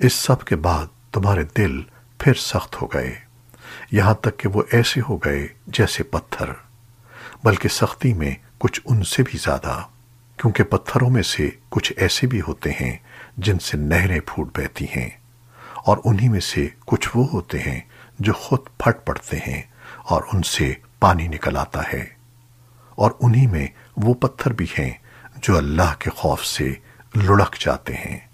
इस सब के बाद तुम्हारे दिल फिर सख्त हो गए। यहाँ तक कि वो ऐसे हो गए जैसे पत्थर। बल्कि सख्ती में कुछ उनसे भी ज़्यादा, क्योंकि पत्थरों में से कुछ ऐसे भी होते हैं जिनसे नहरें फूट बहती हैं, और उन्हीं में से कुछ वो होते हैं जो खुद फट पड़ते हैं और उनसे पानी निकल आता है। और उन्हीं में वो पत्थर भी हैं जो अल्लाह के खौफ से लुढ़क जाते हैं।